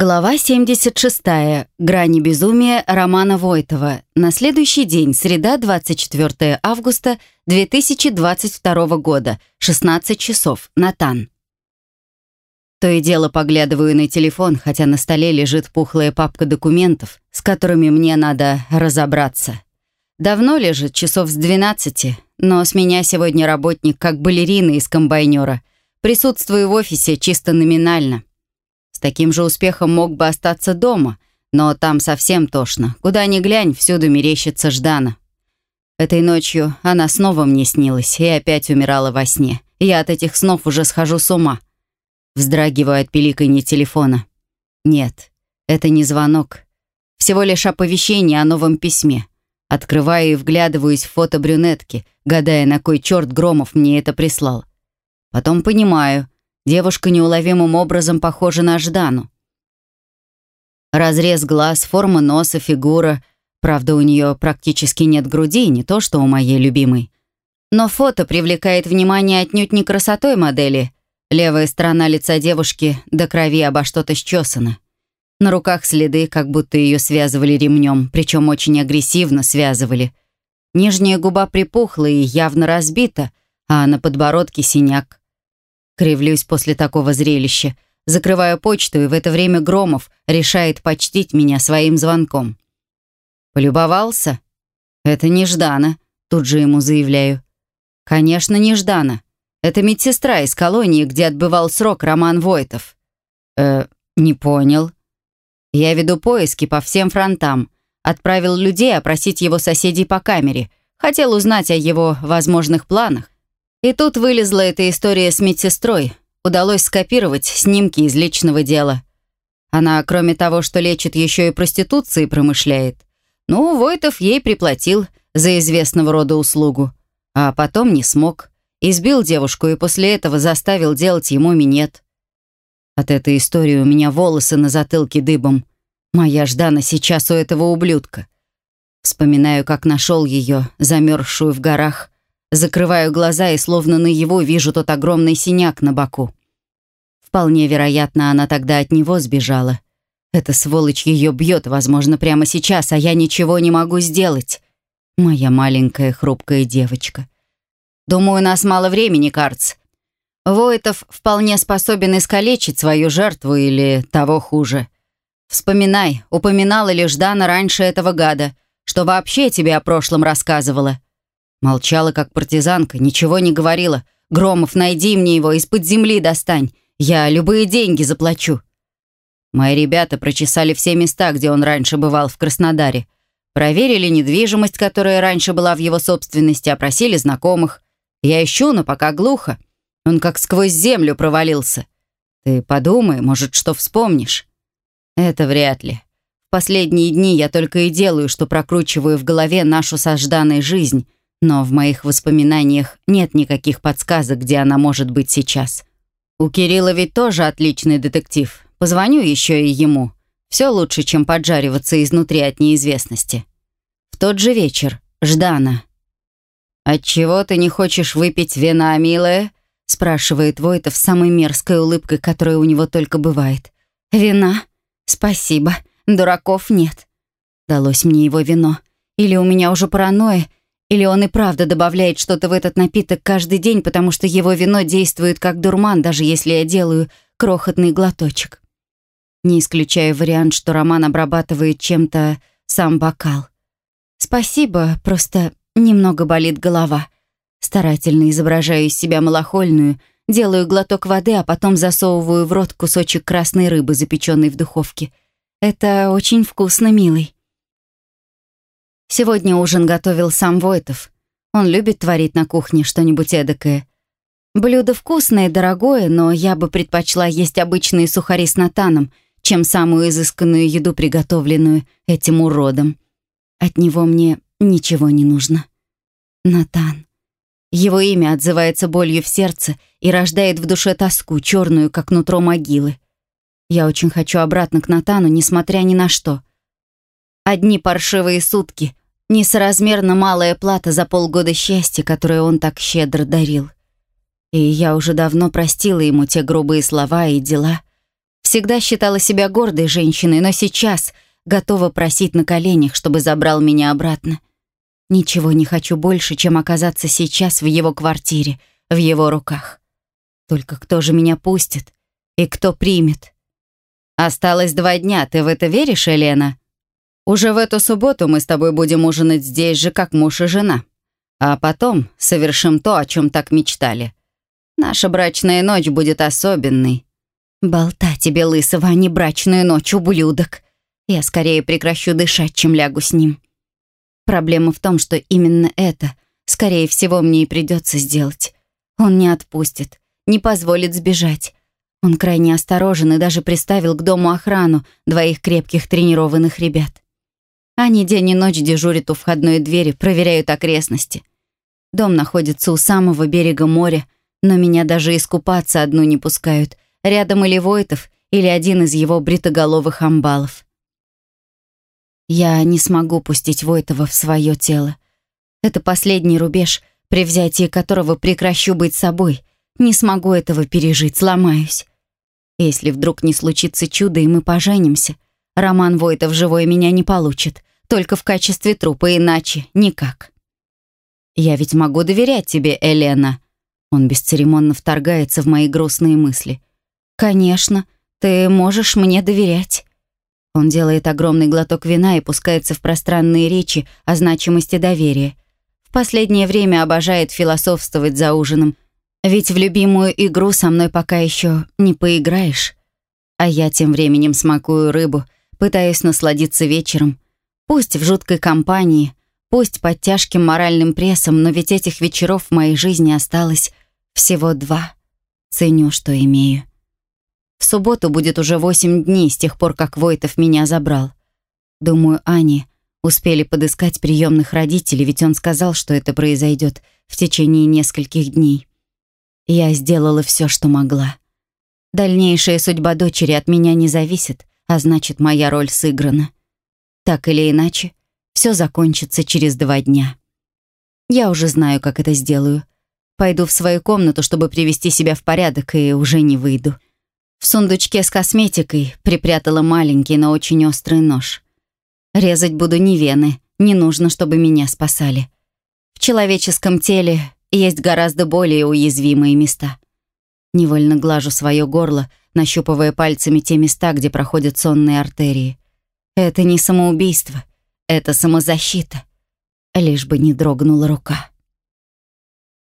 Глава 76. Грани безумия Романа Войтова. На следующий день, среда, 24 августа 2022 года, 16 часов. Натан. То и дело поглядываю на телефон, хотя на столе лежит пухлая папка документов, с которыми мне надо разобраться. Давно лежит, часов с 12, но с меня сегодня работник как балерина из комбайнера. Присутствую в офисе чисто номинально. С таким же успехом мог бы остаться дома, но там совсем тошно. Куда ни глянь, всюду мерещится Ждана. Этой ночью она снова мне снилась и опять умирала во сне. Я от этих снов уже схожу с ума. Вздрагиваю от пиликанья телефона. Нет, это не звонок. Всего лишь оповещение о новом письме. Открываю и вглядываюсь в фото брюнетки, гадая, на кой черт Громов мне это прислал. Потом понимаю — Девушка неуловимым образом похожа на Ждану. Разрез глаз, форма носа, фигура. Правда, у нее практически нет груди, не то что у моей любимой. Но фото привлекает внимание отнюдь не красотой модели. Левая сторона лица девушки до крови обо что-то счесана. На руках следы, как будто ее связывали ремнем, причем очень агрессивно связывали. Нижняя губа припухла и явно разбита, а на подбородке синяк. Кривлюсь после такого зрелища. Закрываю почту, и в это время Громов решает почтить меня своим звонком. «Полюбовался?» «Это неждано», — тут же ему заявляю. «Конечно, неждано. Это медсестра из колонии, где отбывал срок Роман Войтов». «Э, не понял». «Я веду поиски по всем фронтам. Отправил людей опросить его соседей по камере. Хотел узнать о его возможных планах. И тут вылезла эта история с медсестрой. Удалось скопировать снимки из личного дела. Она, кроме того, что лечит, еще и проституцией промышляет. Ну, Войтов ей приплатил за известного рода услугу. А потом не смог. Избил девушку и после этого заставил делать ему минет. От этой истории у меня волосы на затылке дыбом. Моя Ждана сейчас у этого ублюдка. Вспоминаю, как нашел ее, замерзшую в горах, Закрываю глаза и словно на его вижу тот огромный синяк на боку. Вполне вероятно, она тогда от него сбежала. Эта сволочь ее бьет, возможно, прямо сейчас, а я ничего не могу сделать. Моя маленькая хрупкая девочка. Думаю, у нас мало времени, Карц. Войтов вполне способен искалечить свою жертву или того хуже. Вспоминай, упоминала ли Ждана раньше этого гада, что вообще тебе о прошлом рассказывала. Молчала, как партизанка, ничего не говорила. «Громов, найди мне его, из-под земли достань. Я любые деньги заплачу». Мои ребята прочесали все места, где он раньше бывал в Краснодаре. Проверили недвижимость, которая раньше была в его собственности, опросили знакомых. Я ищу, но пока глухо. Он как сквозь землю провалился. Ты подумай, может, что вспомнишь. Это вряд ли. В последние дни я только и делаю, что прокручиваю в голове нашу сожданную жизнь, но в моих воспоминаниях нет никаких подсказок, где она может быть сейчас. У Кирилла ведь тоже отличный детектив. Позвоню еще и ему. Все лучше, чем поджариваться изнутри от неизвестности. В тот же вечер. Ждана. «Отчего ты не хочешь выпить вина, милая?» спрашивает Войтов с самой мерзкой улыбкой, которая у него только бывает. «Вина? Спасибо. Дураков нет». Далось мне его вино. Или у меня уже паранойя, или он и правда добавляет что-то в этот напиток каждый день, потому что его вино действует как дурман, даже если я делаю крохотный глоточек. Не исключаю вариант, что Роман обрабатывает чем-то сам бокал. Спасибо, просто немного болит голова. Старательно изображаю из себя малохольную, делаю глоток воды, а потом засовываю в рот кусочек красной рыбы, запеченной в духовке. Это очень вкусно, милый. Сегодня ужин готовил сам Войтов. Он любит творить на кухне что-нибудь эдакое. Блюдо вкусное, дорогое, но я бы предпочла есть обычные сухари с натаном, чем самую изысканную еду, приготовленную этим уродом. От него мне ничего не нужно. Натан. Его имя отзывается болью в сердце и рождает в душе тоску, черную, как нутро могилы. Я очень хочу обратно к Натану, несмотря ни на что. Одни паршивые сутки, Несоразмерно малая плата за полгода счастья, которое он так щедро дарил. И я уже давно простила ему те грубые слова и дела. Всегда считала себя гордой женщиной, но сейчас готова просить на коленях, чтобы забрал меня обратно. Ничего не хочу больше, чем оказаться сейчас в его квартире, в его руках. Только кто же меня пустит и кто примет? Осталось два дня, ты в это веришь, Елена? Уже в эту субботу мы с тобой будем ужинать здесь же, как муж и жена. А потом совершим то, о чем так мечтали. Наша брачная ночь будет особенной. Болта тебе, лысого, а не брачную ночь, ублюдок. Я скорее прекращу дышать, чем лягу с ним. Проблема в том, что именно это, скорее всего, мне и придется сделать. Он не отпустит, не позволит сбежать. Он крайне осторожен и даже приставил к дому охрану двоих крепких тренированных ребят. Они день и ночь дежурят у входной двери, проверяют окрестности. Дом находится у самого берега моря, но меня даже искупаться одну не пускают. Рядом или Войтов, или один из его бритоголовых амбалов. Я не смогу пустить Войтова в свое тело. Это последний рубеж, при взятии которого прекращу быть собой. Не смогу этого пережить, сломаюсь. Если вдруг не случится чудо, и мы поженимся, Роман Войтов живой меня не получит. Только в качестве трупа, иначе никак. «Я ведь могу доверять тебе, Елена». Он бесцеремонно вторгается в мои грустные мысли. «Конечно, ты можешь мне доверять». Он делает огромный глоток вина и пускается в пространные речи о значимости доверия. В последнее время обожает философствовать за ужином. Ведь в любимую игру со мной пока еще не поиграешь. А я тем временем смакую рыбу, пытаюсь насладиться вечером, Пусть в жуткой компании, пусть под тяжким моральным прессом, но ведь этих вечеров в моей жизни осталось всего два. Ценю, что имею. В субботу будет уже восемь дней с тех пор, как Войтов меня забрал. Думаю, Ани успели подыскать приемных родителей, ведь он сказал, что это произойдет в течение нескольких дней. Я сделала все, что могла. Дальнейшая судьба дочери от меня не зависит, а значит, моя роль сыграна. Так или иначе, все закончится через два дня. Я уже знаю, как это сделаю. Пойду в свою комнату, чтобы привести себя в порядок, и уже не выйду. В сундучке с косметикой припрятала маленький, но очень острый нож. Резать буду не вены, не нужно, чтобы меня спасали. В человеческом теле есть гораздо более уязвимые места. Невольно глажу свое горло, нащупывая пальцами те места, где проходят сонные артерии. Это не самоубийство, это самозащита. Лишь бы не дрогнула рука.